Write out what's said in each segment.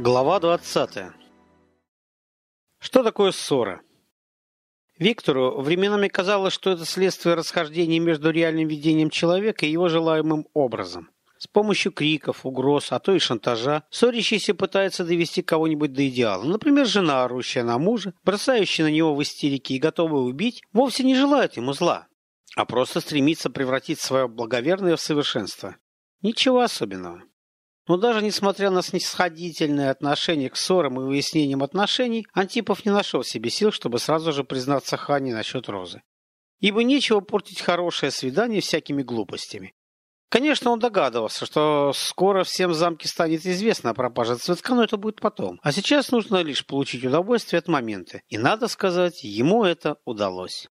Глава 20. Что такое ссора? Виктору временами казалось, что это следствие расхождения между реальным видением человека и его желаемым образом. С помощью криков, угроз, а то и шантажа, ссорящийся пытается довести кого-нибудь до идеала. Например, жена, орущая на мужа, бросающая на него в истерике и готовая убить, вовсе не желает ему зла, а просто стремится превратить свое благоверное в совершенство. Ничего особенного. Но даже несмотря на снисходительное отношение к ссорам и выяснениям отношений, Антипов не нашел в себе сил, чтобы сразу же признаться Хане насчет Розы. Ибо нечего портить хорошее свидание всякими глупостями. Конечно, он догадывался, что скоро всем замке станет известно о пропаже цветка, но это будет потом. А сейчас нужно лишь получить удовольствие от момента. И, надо сказать, ему это удалось.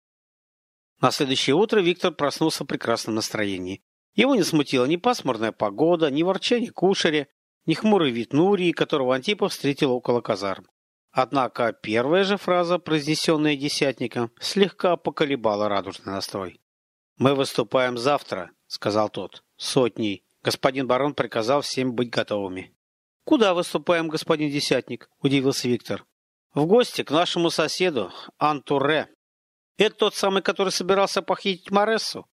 На следующее утро Виктор проснулся в прекрасном настроении. Его не смутила ни пасмурная погода, ни ворчание кушаря, ни хмурый вид Нурии, которого Антипов встретил около казарм. Однако первая же фраза, произнесенная десятником, слегка поколебала радужный настрой. «Мы выступаем завтра», — сказал тот, — «сотней. Господин барон приказал всем быть готовыми». «Куда выступаем, господин десятник?» — удивился Виктор. «В гости к нашему соседу, Антуре. Это тот самый, который собирался похитить Морессу?»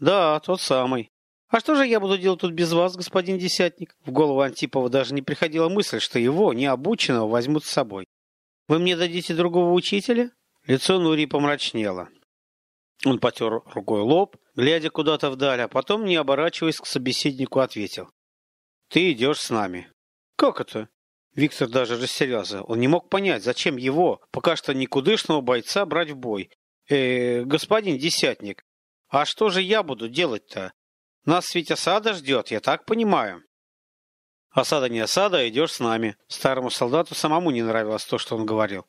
«Да, тот самый. А что же я буду делать тут без вас, господин Десятник?» В голову Антипова даже не приходила мысль, что его, необученного, возьмут с собой. «Вы мне дадите другого учителя?» Лицо Нури помрачнело. Он потер рукой лоб, глядя куда-то вдаль, а потом, не оборачиваясь к собеседнику, ответил. «Ты идешь с нами». «Как это?» Виктор даже растерялся. Он не мог понять, зачем его, пока что никудышного бойца, брать в бой. «Э, господин Десятник, а что же я буду делать-то? Нас ведь осада ждет, я так понимаю. Осада не осада, а идешь с нами. Старому солдату самому не нравилось то, что он говорил.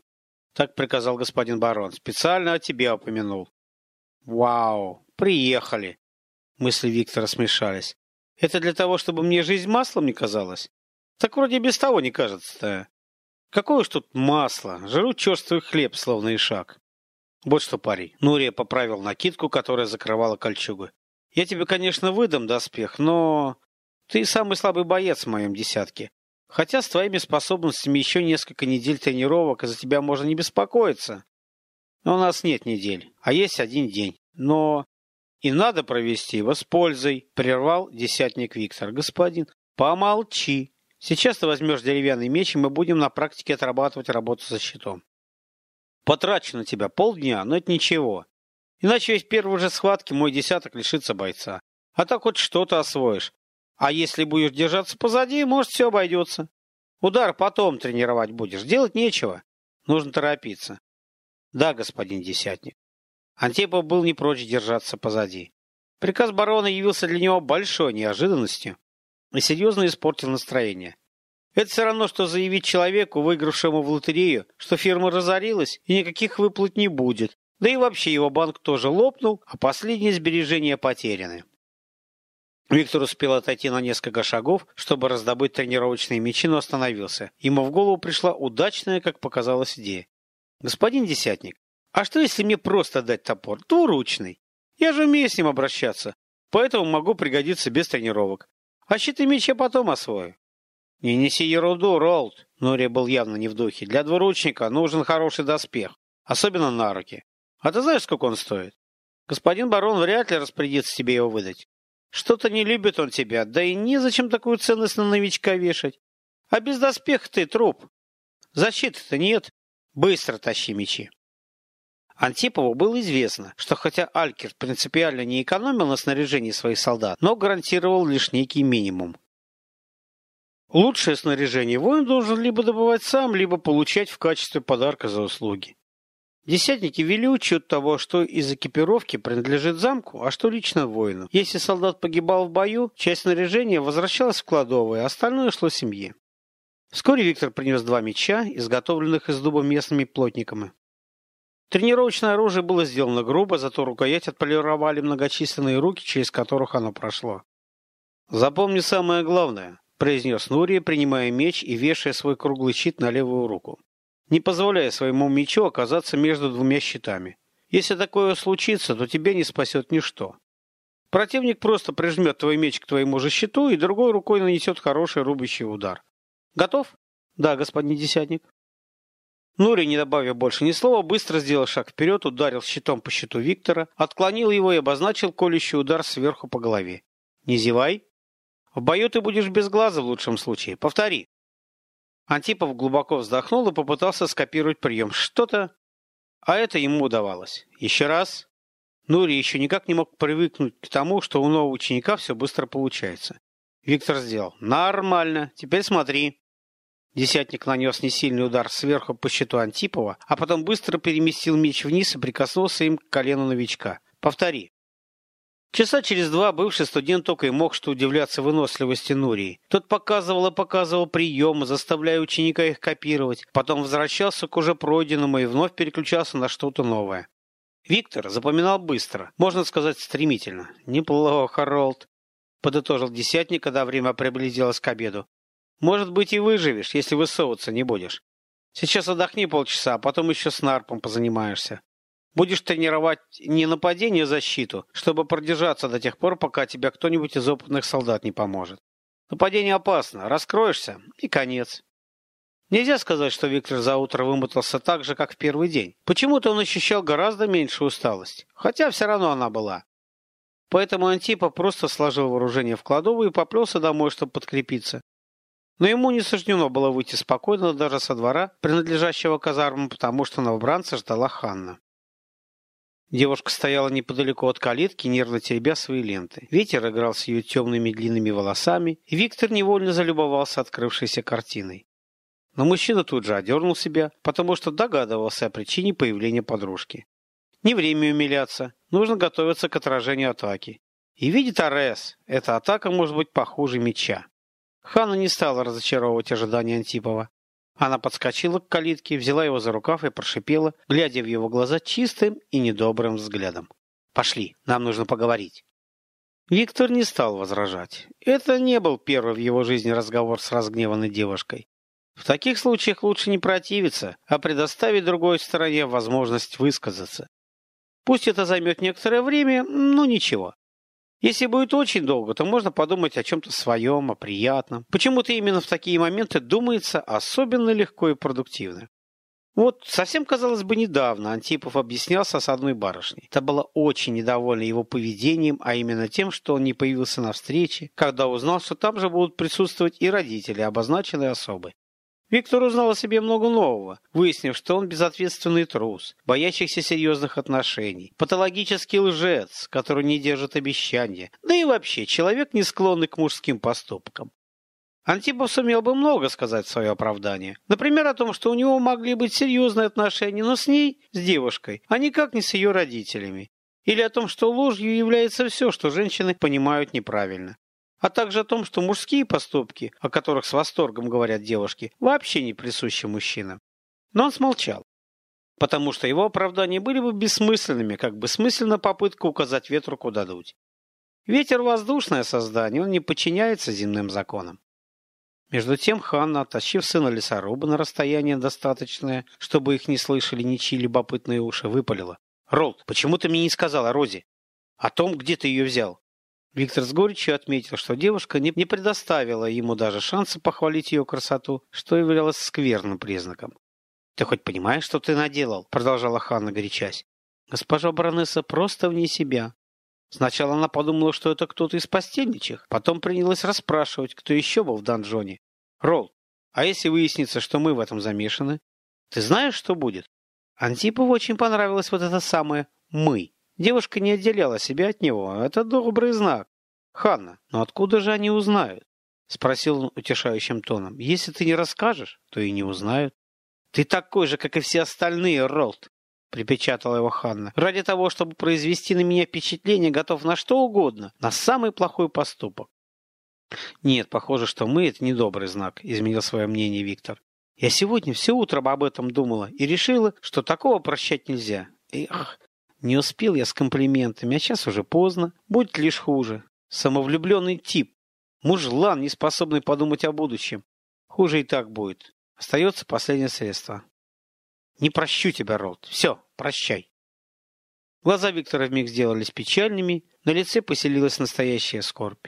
Так приказал господин барон. Специально о тебе упомянул. Вау, приехали. Мысли Виктора смешались. Это для того, чтобы мне жизнь маслом не казалась? Так вроде без того не кажется-то. Какое уж тут масло. Жру черствый хлеб, словно ишак. Вот что, парень. Нурия поправил накидку, которая закрывала кольчугу. Я тебе, конечно, выдам доспех, но ты самый слабый боец в моем десятке. Хотя с твоими способностями еще несколько недель тренировок, и за тебя можно не беспокоиться. Но у нас нет недель, а есть один день. Но и надо провести его с пользой, прервал десятник Виктор. Господин, помолчи. Сейчас ты возьмешь деревянный меч, и мы будем на практике отрабатывать работу со щитом. Потрачу на тебя полдня, но это ничего. Иначе ведь в первой же схватке мой десяток лишится бойца. А так хоть что-то освоишь. А если будешь держаться позади, может, все обойдется. Удар потом тренировать будешь. Делать нечего. Нужно торопиться. Да, господин десятник. Антипов был не прочь держаться позади. Приказ барона явился для него большой неожиданностью и серьезно испортил настроение. Это все равно, что заявить человеку, выигравшему в лотерею, что фирма разорилась и никаких выплат не будет. Да и вообще его банк тоже лопнул, а последние сбережения потеряны. Виктор успел отойти на несколько шагов, чтобы раздобыть тренировочные мячи, но остановился. Ему в голову пришла удачная, как показалось, идея. «Господин Десятник, а что, если мне просто дать топор? Двуручный. Я же умею с ним обращаться, поэтому могу пригодиться без тренировок. А щиты меч я потом освою. «Не неси ерунду, Ролд!» Нори был явно не в духе. «Для двуручника нужен хороший доспех, особенно на руки. А ты знаешь, сколько он стоит? Господин барон вряд ли распорядится тебе его выдать. Что-то не любит он тебя, да и незачем такую ценность на новичка вешать. А без доспеха ты труп. Защиты-то нет. Быстро тащи мечи». Антипову было известно, что хотя Алькерт принципиально не экономил на снаряжении своих солдат, но гарантировал лишь некий минимум. Лучшее снаряжение воин должен либо добывать сам, либо получать в качестве подарка за услуги. Десятники вели учет того, что из экипировки принадлежит замку, а что лично воину. Если солдат погибал в бою, часть снаряжения возвращалась в кладовую, а остальное шло семье. Вскоре Виктор принес два меча, изготовленных из дуба местными плотниками. Тренировочное оружие было сделано грубо, зато рукоять отполировали многочисленные руки, через которых оно прошло. Запомни самое главное произнес Нури, принимая меч и вешая свой круглый щит на левую руку, не позволяя своему мечу оказаться между двумя щитами. Если такое случится, то тебя не спасет ничто. Противник просто прижмет твой меч к твоему же щиту и другой рукой нанесет хороший рубящий удар. Готов? Да, господин десятник. Нури, не добавив больше ни слова, быстро сделал шаг вперед, ударил щитом по щиту Виктора, отклонил его и обозначил колющий удар сверху по голове. «Не зевай. В бою ты будешь без глаза в лучшем случае. Повтори». Антипов глубоко вздохнул и попытался скопировать прием. Что-то... А это ему удавалось. Еще раз. Нури еще никак не мог привыкнуть к тому, что у нового ученика все быстро получается. Виктор сделал. Нормально. Теперь смотри. Десятник нанес несильный удар сверху по щиту Антипова, а потом быстро переместил меч вниз и прикоснулся им к колену новичка. Повтори. Часа через два бывший студент только и мог что удивляться выносливости Нурии. Тот показывал и показывал приемы, заставляя ученика их копировать, потом возвращался к уже пройденному и вновь переключался на что-то новое. Виктор запоминал быстро, можно сказать стремительно. «Неплохо, Ролд», — подытожил десятник, когда время приблизилось к обеду. «Может быть, и выживешь, если высовываться не будешь. Сейчас отдохни полчаса, а потом еще с нарпом позанимаешься. Будешь тренировать не нападение, а защиту, чтобы продержаться до тех пор, пока тебя кто-нибудь из опытных солдат не поможет. Нападение опасно, раскроешься и конец. Нельзя сказать, что Виктор за утро вымотался так же, как в первый день. Почему-то он ощущал гораздо меньшую усталость, хотя все равно она была. Поэтому Антипа просто сложил вооружение в кладовую и поплелся домой, чтобы подкрепиться. Но ему не суждено было выйти спокойно даже со двора, принадлежащего казармам, потому что новобранца ждала Ханна. Девушка стояла неподалеку от калитки, нервно теребя свои ленты. Ветер играл с ее темными длинными волосами, и Виктор невольно залюбовался открывшейся картиной. Но мужчина тут же одернул себя, потому что догадывался о причине появления подружки. Не время умиляться, нужно готовиться к отражению атаки. И видит Арес, эта атака может быть похуже меча. Хана не стала разочаровывать ожидания Антипова. Она подскочила к калитке, взяла его за рукав и прошипела, глядя в его глаза чистым и недобрым взглядом. «Пошли, нам нужно поговорить». Виктор не стал возражать. Это не был первый в его жизни разговор с разгневанной девушкой. В таких случаях лучше не противиться, а предоставить другой стороне возможность высказаться. Пусть это займет некоторое время, но ничего. Если будет очень долго, то можно подумать о чем-то своем, о приятном. Почему-то именно в такие моменты думается особенно легко и продуктивно. Вот совсем, казалось бы, недавно Антипов объяснялся с одной барышней. Та была очень недовольна его поведением, а именно тем, что он не появился на встрече, когда узнал, что там же будут присутствовать и родители обозначенной особы. Виктор узнал о себе много нового, выяснив, что он безответственный трус, боящийся серьезных отношений, патологический лжец, который не держит обещания, да и вообще человек, не склонный к мужским поступкам. Антипов сумел бы много сказать в свое оправдание. Например, о том, что у него могли быть серьезные отношения, но с ней, с девушкой, а никак не с ее родителями. Или о том, что ложью является все, что женщины понимают неправильно а также о том, что мужские поступки, о которых с восторгом говорят девушки, вообще не присущи мужчинам. Но он смолчал, потому что его оправдания были бы бессмысленными, как бессмысленна попытка указать ветру, куда дуть. Ветер – воздушное создание, он не подчиняется земным законам. Между тем Ханна, оттащив сына лесоруба на расстояние достаточное, чтобы их не слышали ничьи любопытные уши, выпалила. «Ролд, почему ты мне не сказал о Розе? О том, где ты ее взял?» Виктор с горечью отметил, что девушка не предоставила ему даже шанса похвалить ее красоту, что являлось скверным признаком. «Ты хоть понимаешь, что ты наделал?» — продолжала Ханна, горячась. Госпожа баронесса просто вне себя. Сначала она подумала, что это кто-то из постельничих, потом принялась расспрашивать, кто еще был в донжоне. «Ролл, а если выяснится, что мы в этом замешаны? Ты знаешь, что будет?» Антипову очень понравилось вот это самое «мы». Девушка не отделяла себя от него. Это добрый знак. Ханна, но откуда же они узнают? Спросил он утешающим тоном. Если ты не расскажешь, то и не узнают. Ты такой же, как и все остальные, Ролд, припечатала его Ханна. Ради того, чтобы произвести на меня впечатление, готов на что угодно, на самый плохой поступок. Нет, похоже, что мы — это недобрый знак, изменил свое мнение Виктор. Я сегодня все утро об этом думала и решила, что такого прощать нельзя. Эх, не успел я с комплиментами, а сейчас уже поздно. Будет лишь хуже. Самовлюбленный тип. Мужлан, не способный подумать о будущем. Хуже и так будет. Остается последнее средство. Не прощу тебя, Ролд. Все, прощай. Глаза Виктора вмиг сделались печальными, на лице поселилась настоящая скорбь.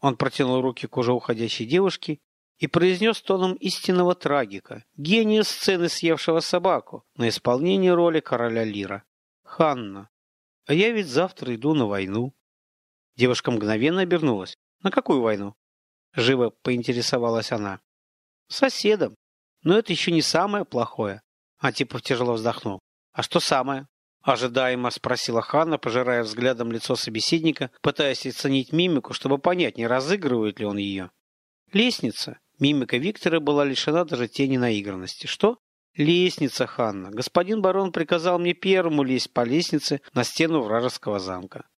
Он протянул руки к уже уходящей девушке и произнес тоном истинного трагика, гения сцены, съевшего собаку, на исполнение роли короля Лира. «Ханна, а я ведь завтра иду на войну». Девушка мгновенно обернулась. «На какую войну?» Живо поинтересовалась она. «Соседом. Но это еще не самое плохое». Антипов тяжело вздохнул. «А что самое?» Ожидаемо спросила Ханна, пожирая взглядом лицо собеседника, пытаясь оценить мимику, чтобы понять, не разыгрывает ли он ее. «Лестница», Мимика Виктора была лишена даже тени наигранности. Что? Лестница, Ханна. Господин барон приказал мне первому лезть по лестнице на стену вражеского замка.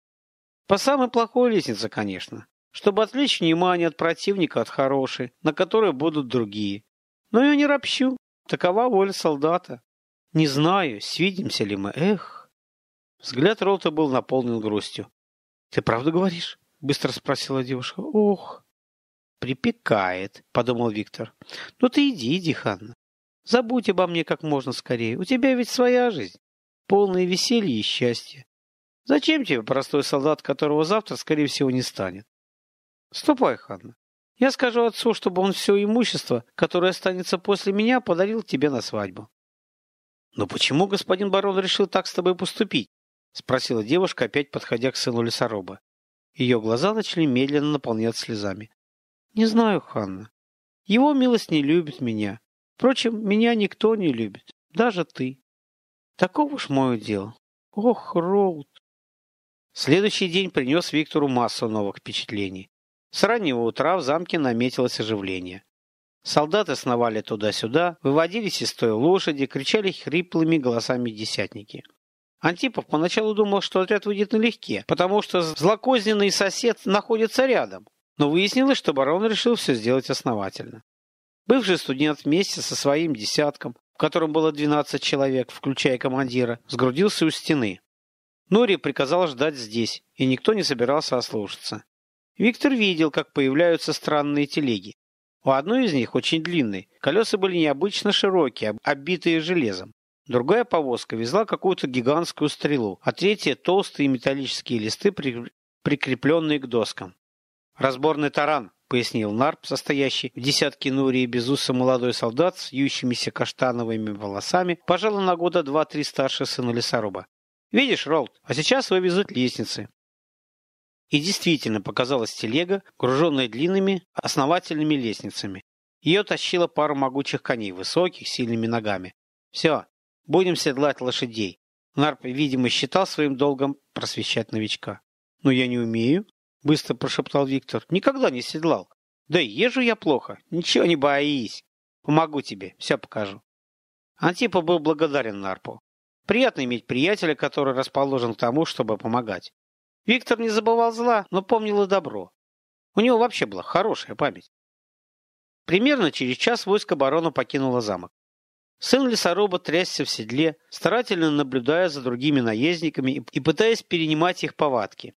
По самой плохой лестнице, конечно. Чтобы отвлечь внимание от противника от хорошей, на которой будут другие. Но я не ропщу. Такова воля солдата. Не знаю, свидимся ли мы. Эх. Взгляд Рота был наполнен грустью. Ты правду говоришь? Быстро спросила девушка. Ох. «Припекает», — подумал Виктор. «Ну ты иди, иди, Ханна. Забудь обо мне как можно скорее. У тебя ведь своя жизнь, полное веселье и счастье. Зачем тебе простой солдат, которого завтра, скорее всего, не станет? Ступай, Ханна. Я скажу отцу, чтобы он все имущество, которое останется после меня, подарил тебе на свадьбу. Но почему господин барон решил так с тобой поступить? Спросила девушка, опять подходя к сыну лесоруба. Ее глаза начали медленно наполняться слезами. Не знаю, Ханна. Его милость не любит меня. Впрочем, меня никто не любит. Даже ты. Таков уж мое дело. Ох, Роуд. Следующий день принес Виктору массу новых впечатлений. С раннего утра в замке наметилось оживление. Солдаты сновали туда-сюда, выводились из той лошади, кричали хриплыми голосами десятники. Антипов поначалу думал, что отряд выйдет налегке, потому что злокозненный сосед находится рядом, но выяснилось, что барон решил все сделать основательно. Бывший студент вместе со своим десятком, в котором было 12 человек, включая командира, сгрудился у стены. Нори приказал ждать здесь, и никто не собирался ослушаться. Виктор видел, как появляются странные телеги. У одной из них, очень длинной, колеса были необычно широкие, оббитые железом. Другая повозка везла какую-то гигантскую стрелу, а третья – толстые металлические листы, прикрепленные к доскам. «Разборный таран», — пояснил Нарп, состоящий в десятке Нури и безуса молодой солдат с ющимися каштановыми волосами, пожалуй, на года два-три старше сына лесоруба. «Видишь, Ролд, а сейчас вывезут лестницы». И действительно показалась телега, груженная длинными, основательными лестницами. Ее тащила пара могучих коней, высоких, сильными ногами. «Все, будем седлать лошадей». Нарп, видимо, считал своим долгом просвещать новичка. «Но я не умею», — быстро прошептал Виктор. «Никогда не седлал. Да езжу я плохо. Ничего не боись. Помогу тебе, все покажу». Антипа был благодарен Нарпу. Приятно иметь приятеля, который расположен к тому, чтобы помогать. Виктор не забывал зла, но помнил и добро. У него вообще была хорошая память. Примерно через час войско барона покинуло замок. Сын лесоруба трясся в седле, старательно наблюдая за другими наездниками и пытаясь перенимать их повадки.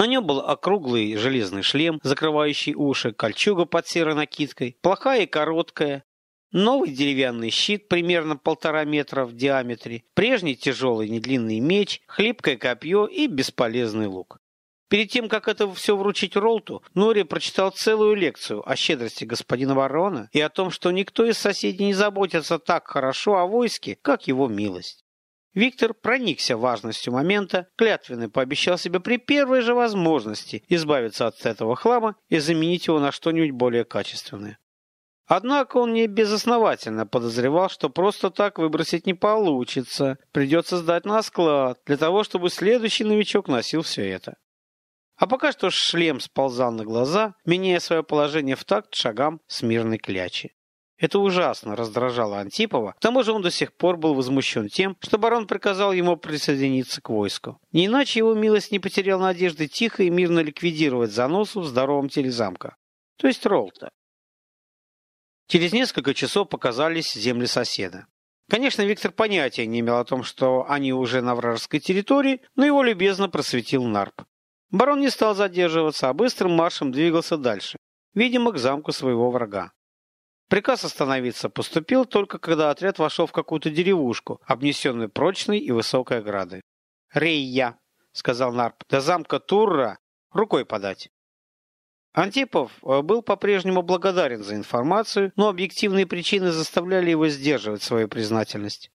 На нем был округлый железный шлем, закрывающий уши, кольчуга под серой накидкой, плохая и короткая, новый деревянный щит примерно полтора метра в диаметре, прежний тяжелый недлинный меч, хлипкое копье и бесполезный лук. Перед тем, как это все вручить Ролту, Нори прочитал целую лекцию о щедрости господина барона и о том, что никто из соседей не заботится так хорошо о войске, как его милость. Виктор проникся важностью момента, клятвенно пообещал себе при первой же возможности избавиться от этого хлама и заменить его на что-нибудь более качественное. Однако он не безосновательно подозревал, что просто так выбросить не получится. Придется сдать на склад, для того, чтобы следующий новичок носил все это. А пока что шлем сползал на глаза, меняя свое положение в такт шагам смирной клячи. Это ужасно раздражало Антипова, к тому же он до сих пор был возмущен тем, что барон приказал ему присоединиться к войску. Не иначе его милость не потерял надежды тихо и мирно ликвидировать заносу в здоровом теле замка. То есть Ролта. Через несколько часов показались земли соседа. Конечно, Виктор понятия не имел о том, что они уже на вражеской территории, но его любезно просветил Нарп. Барон не стал задерживаться, а быстрым маршем двигался дальше, видимо, к замку своего врага. Приказ остановиться поступил только когда отряд вошел в какую-то деревушку, обнесенную прочной и высокой оградой. «Рейя», — сказал Нарп, — «до замка Турра рукой подать». Антипов э, был по-прежнему благодарен за информацию, но объективные причины заставляли его сдерживать свою признательность.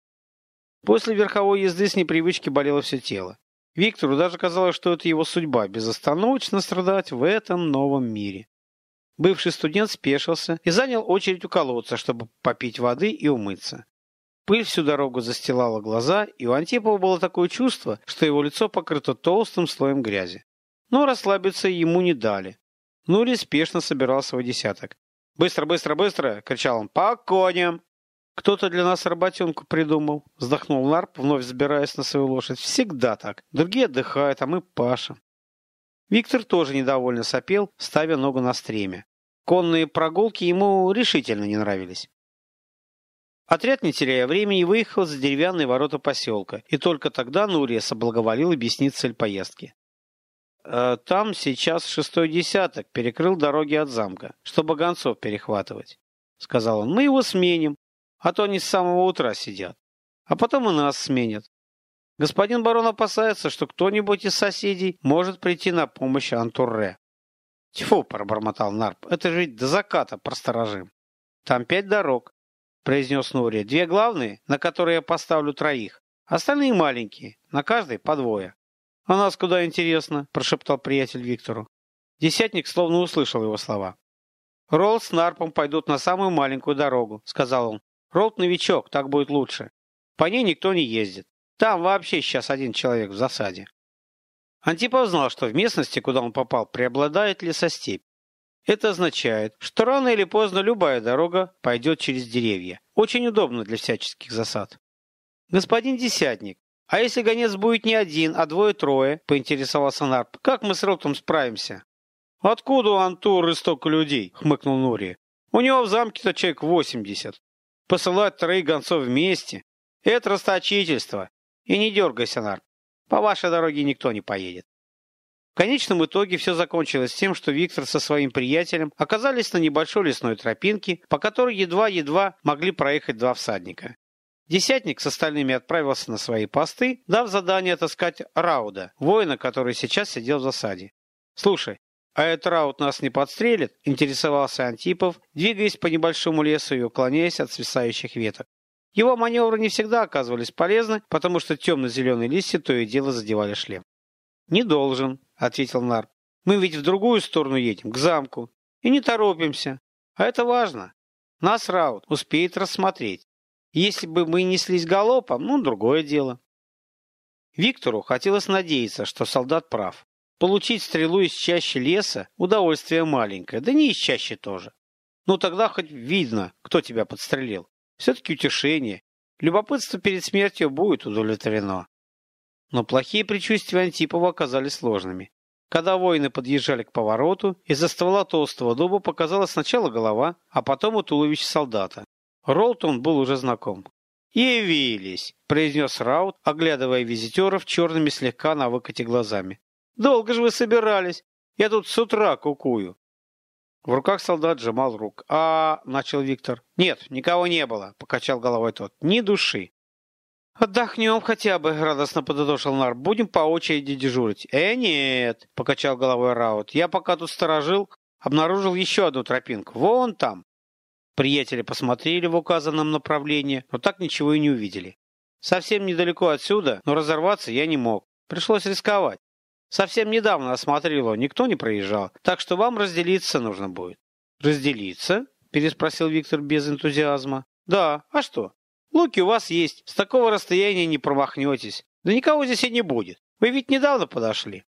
После верховой езды с непривычки болело все тело. Виктору даже казалось, что это его судьба – безостановочно страдать в этом новом мире. Бывший студент спешился и занял очередь у колодца, чтобы попить воды и умыться. Пыль всю дорогу застилала глаза, и у Антипова было такое чувство, что его лицо покрыто толстым слоем грязи. Но расслабиться ему не дали. Нури спешно собирал свой десяток. «Быстро, быстро, быстро!» — кричал он. «По коням!» «Кто-то для нас работенку придумал», — вздохнул Нарп, вновь забираясь на свою лошадь. «Всегда так. Другие отдыхают, а мы пашем». Виктор тоже недовольно сопел, ставя ногу на стреме. Конные прогулки ему решительно не нравились. Отряд, не теряя времени, выехал за деревянные ворота поселка, и только тогда Нурия соблаговолил объяснить цель поездки. «Э, «Там сейчас шестой десяток перекрыл дороги от замка, чтобы гонцов перехватывать», — сказал он. «Мы его сменим, а то они с самого утра сидят. А потом и нас сменят. Господин барон опасается, что кто-нибудь из соседей может прийти на помощь Антурре. Тьфу, пробормотал Нарп, это же ведь до заката просторожим. Там пять дорог, произнес Нури. Две главные, на которые я поставлю троих. Остальные маленькие, на каждой по двое. А нас куда интересно, прошептал приятель Виктору. Десятник словно услышал его слова. Ролл с Нарпом пойдут на самую маленькую дорогу, сказал он. Ролл новичок, так будет лучше. По ней никто не ездит. Там вообще сейчас один человек в засаде. Антипов знал, что в местности, куда он попал, преобладает лесостепь. Это означает, что рано или поздно любая дорога пойдет через деревья. Очень удобно для всяческих засад. Господин Десятник, а если гонец будет не один, а двое-трое, поинтересовался Нарп, как мы с Ротом справимся? Откуда у Антуры столько людей? хмыкнул Нури. У него в замке-то человек восемьдесят. Посылать троих гонцов вместе – это расточительство. И не дергайся, Нарп. По вашей дороге никто не поедет. В конечном итоге все закончилось тем, что Виктор со своим приятелем оказались на небольшой лесной тропинке, по которой едва-едва могли проехать два всадника. Десятник с остальными отправился на свои посты, дав задание отыскать Рауда, воина, который сейчас сидел в засаде. «Слушай, а этот Рауд нас не подстрелит?» – интересовался Антипов, двигаясь по небольшому лесу и уклоняясь от свисающих веток. Его маневры не всегда оказывались полезны, потому что темно-зеленые листья то и дело задевали шлем. «Не должен», — ответил Нарп. «Мы ведь в другую сторону едем, к замку, и не торопимся. А это важно. Нас Раут успеет рассмотреть. Если бы мы неслись галопом, ну, другое дело». Виктору хотелось надеяться, что солдат прав. Получить стрелу из чащи леса – удовольствие маленькое, да не из чащи тоже. Ну тогда хоть видно, кто тебя подстрелил. Все-таки утешение. Любопытство перед смертью будет удовлетворено. Но плохие предчувствия Антипова оказались сложными. Когда воины подъезжали к повороту, из-за ствола толстого дуба показалась сначала голова, а потом и туловище солдата. Ролтон был уже знаком. «Явились!» – произнес Раут, оглядывая визитеров черными слегка на выкате глазами. «Долго же вы собирались? Я тут с утра кукую». В руках солдат сжимал рук. «А...» — начал Виктор. «Нет, никого не было», — покачал головой тот. «Ни души». «Отдохнем хотя бы», — радостно подытожил Нар. «Будем по очереди дежурить». «Э, нет», — покачал головой Раут. «Я пока тут сторожил, обнаружил еще одну тропинку. Вон там». Приятели посмотрели в указанном направлении, но так ничего и не увидели. Совсем недалеко отсюда, но разорваться я не мог. Пришлось рисковать. Совсем недавно осмотрел его, никто не проезжал, так что вам разделиться нужно будет. Разделиться? Переспросил Виктор без энтузиазма. Да, а что? Луки у вас есть, с такого расстояния не промахнетесь. Да никого здесь и не будет. Вы ведь недавно подошли.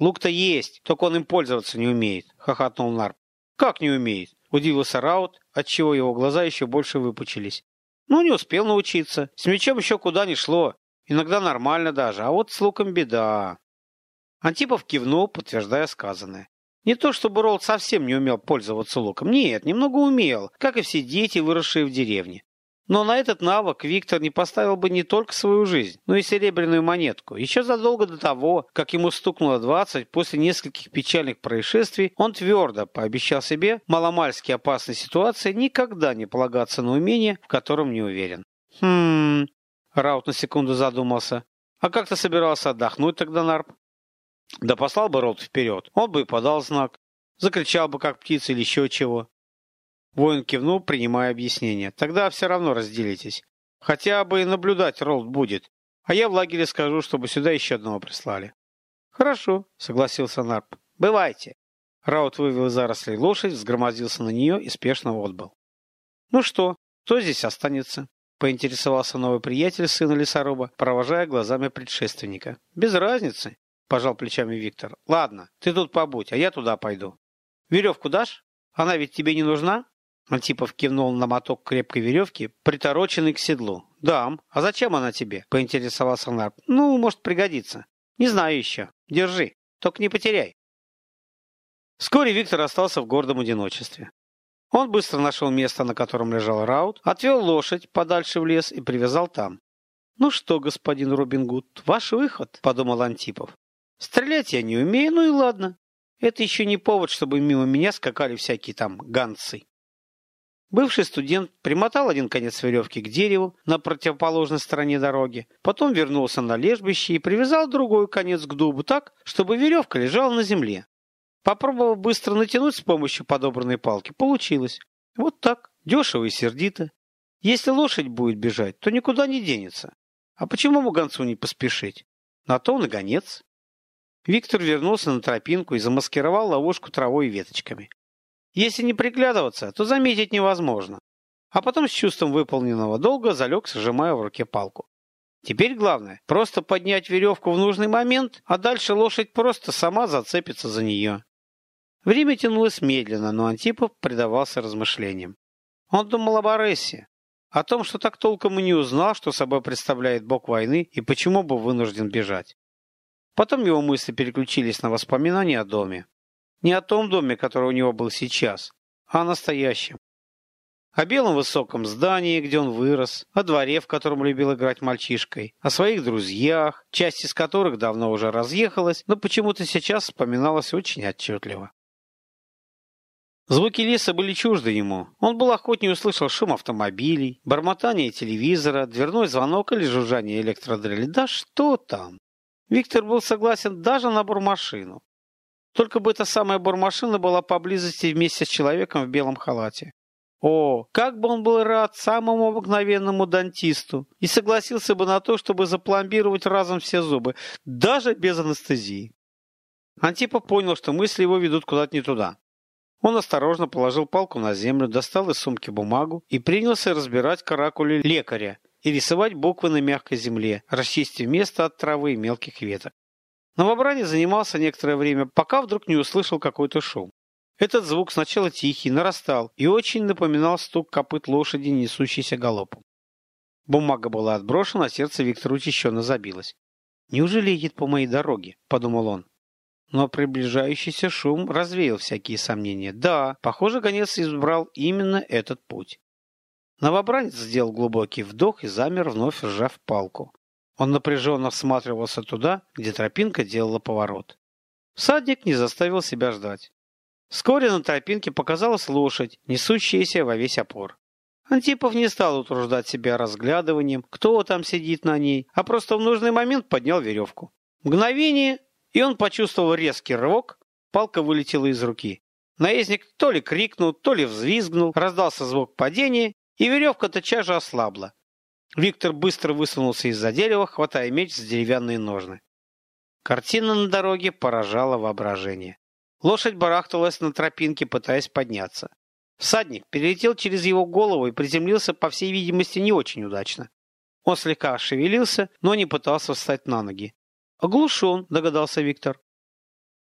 Лук-то есть, только он им пользоваться не умеет, хохотнул Нарп. Как не умеет? Удивился Раут, отчего его глаза еще больше выпучились. Ну, не успел научиться. С мечом еще куда ни шло. Иногда нормально даже, а вот с луком беда. Антипов кивнул, подтверждая сказанное. Не то чтобы Ролл совсем не умел пользоваться луком. Нет, немного умел, как и все дети, выросшие в деревне. Но на этот навык Виктор не поставил бы не только свою жизнь, но и серебряную монетку. Еще задолго до того, как ему стукнуло 20, после нескольких печальных происшествий, он твердо пообещал себе маломальски опасной ситуации никогда не полагаться на умение, в котором не уверен. Хм... Раут на секунду задумался. А как ты собирался отдохнуть тогда, Нарп? Да послал бы рот вперед, он бы и подал знак. закричал бы, как птица или еще чего. Воин кивнул, принимая объяснение. Тогда все равно разделитесь. Хотя бы и наблюдать Ролд будет. А я в лагере скажу, чтобы сюда еще одного прислали. Хорошо, согласился Нарп. Бывайте. Раут вывел из зарослей лошадь, взгромоздился на нее и спешно отбыл. Ну что, кто здесь останется? Поинтересовался новый приятель сына лесоруба, провожая глазами предшественника. Без разницы, пожал плечами Виктор. Ладно, ты тут побудь, а я туда пойду. Веревку дашь? Она ведь тебе не нужна? Антипов кивнул на моток крепкой веревки, притороченный к седлу. «Дам. А зачем она тебе?» — поинтересовался Нарп. «Ну, может, пригодится. Не знаю еще. Держи. Только не потеряй». Вскоре Виктор остался в гордом одиночестве. Он быстро нашел место, на котором лежал Раут, отвел лошадь подальше в лес и привязал там. «Ну что, господин Робин Гуд, ваш выход», — подумал Антипов. «Стрелять я не умею, ну и ладно. Это еще не повод, чтобы мимо меня скакали всякие там ганцы». Бывший студент примотал один конец веревки к дереву на противоположной стороне дороги, потом вернулся на лежбище и привязал другой конец к дубу так, чтобы веревка лежала на земле. Попробовав быстро натянуть с помощью подобранной палки, получилось. Вот так, дешево и сердито. Если лошадь будет бежать, то никуда не денется. А почему бы гонцу не поспешить? На то он и гонец. Виктор вернулся на тропинку и замаскировал ловушку травой и веточками. Если не приглядываться, то заметить невозможно. А потом с чувством выполненного долга залег, сжимая в руке палку. Теперь главное – просто поднять веревку в нужный момент, а дальше лошадь просто сама зацепится за нее. Время тянулось медленно, но Антипов предавался размышлениям. Он думал об Арессе, о том, что так толком и не узнал, что собой представляет бог войны и почему был вынужден бежать. Потом его мысли переключились на воспоминания о доме. Не о том доме, который у него был сейчас, а о настоящем. О белом высоком здании, где он вырос, о дворе, в котором любил играть мальчишкой, о своих друзьях, часть из которых давно уже разъехалась, но почему-то сейчас вспоминалась очень отчетливо. Звуки леса были чужды ему. Он был охотнее услышал шум автомобилей, бормотание телевизора, дверной звонок или жужжание электродрели. Да что там? Виктор был согласен даже на бормашину. Только бы эта самая бормашина была поблизости вместе с человеком в белом халате. О, как бы он был рад самому обыкновенному дантисту и согласился бы на то, чтобы запломбировать разом все зубы, даже без анестезии. Антипа понял, что мысли его ведут куда-то не туда. Он осторожно положил палку на землю, достал из сумки бумагу и принялся разбирать каракули лекаря и рисовать буквы на мягкой земле, расчистив место от травы и мелких веток. Новобранец занимался некоторое время, пока вдруг не услышал какой-то шум. Этот звук сначала тихий, нарастал и очень напоминал стук копыт лошади, несущейся галопом. Бумага была отброшена, а сердце Виктора учащенно забилось. «Неужели едет по моей дороге?» – подумал он. Но приближающийся шум развеял всякие сомнения. Да, похоже, гонец избрал именно этот путь. Новобранец сделал глубокий вдох и замер, вновь сжав палку. Он напряженно всматривался туда, где тропинка делала поворот. Всадник не заставил себя ждать. Вскоре на тропинке показалась лошадь, несущаяся во весь опор. Антипов не стал утруждать себя разглядыванием, кто там сидит на ней, а просто в нужный момент поднял веревку. Мгновение, и он почувствовал резкий рывок, палка вылетела из руки. Наездник то ли крикнул, то ли взвизгнул, раздался звук падения, и веревка тотчас же ослабла. Виктор быстро высунулся из-за дерева, хватая меч с деревянные ножны. Картина на дороге поражала воображение. Лошадь барахталась на тропинке, пытаясь подняться. Всадник перелетел через его голову и приземлился, по всей видимости, не очень удачно. Он слегка шевелился, но не пытался встать на ноги. «Оглушен», — догадался Виктор.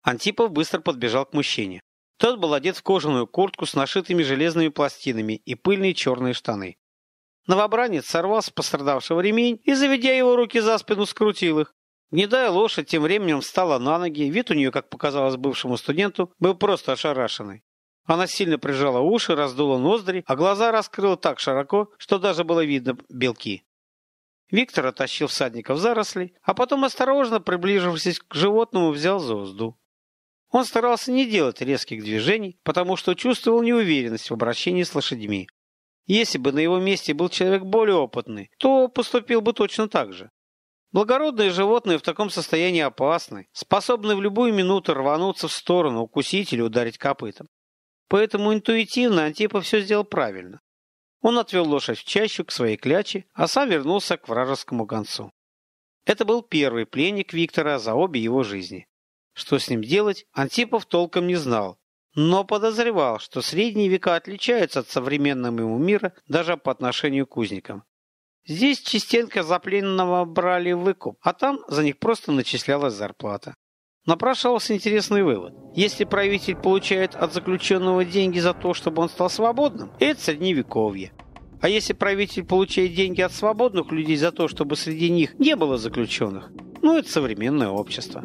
Антипов быстро подбежал к мужчине. Тот был одет в кожаную куртку с нашитыми железными пластинами и пыльные черные штаны. Новобранец сорвал с пострадавшего ремень и, заведя его руки за спину, скрутил их. Гнедая лошадь тем временем встала на ноги, вид у нее, как показалось бывшему студенту, был просто ошарашенный. Она сильно прижала уши, раздула ноздри, а глаза раскрыла так широко, что даже было видно белки. Виктор оттащил всадника в заросли, а потом, осторожно приближившись к животному, взял за узду. Он старался не делать резких движений, потому что чувствовал неуверенность в обращении с лошадьми. Если бы на его месте был человек более опытный, то поступил бы точно так же. Благородные животные в таком состоянии опасны, способны в любую минуту рвануться в сторону, укусить или ударить копытом. Поэтому интуитивно Антипов все сделал правильно. Он отвел лошадь в чащу к своей кляче, а сам вернулся к вражескому гонцу. Это был первый пленник Виктора за обе его жизни. Что с ним делать, Антипов толком не знал, но подозревал, что средние века отличаются от современного ему мира даже по отношению к узникам. Здесь частенько за пленного брали выкуп, а там за них просто начислялась зарплата. Напрашивался интересный вывод. Если правитель получает от заключенного деньги за то, чтобы он стал свободным, это средневековье. А если правитель получает деньги от свободных людей за то, чтобы среди них не было заключенных, ну это современное общество.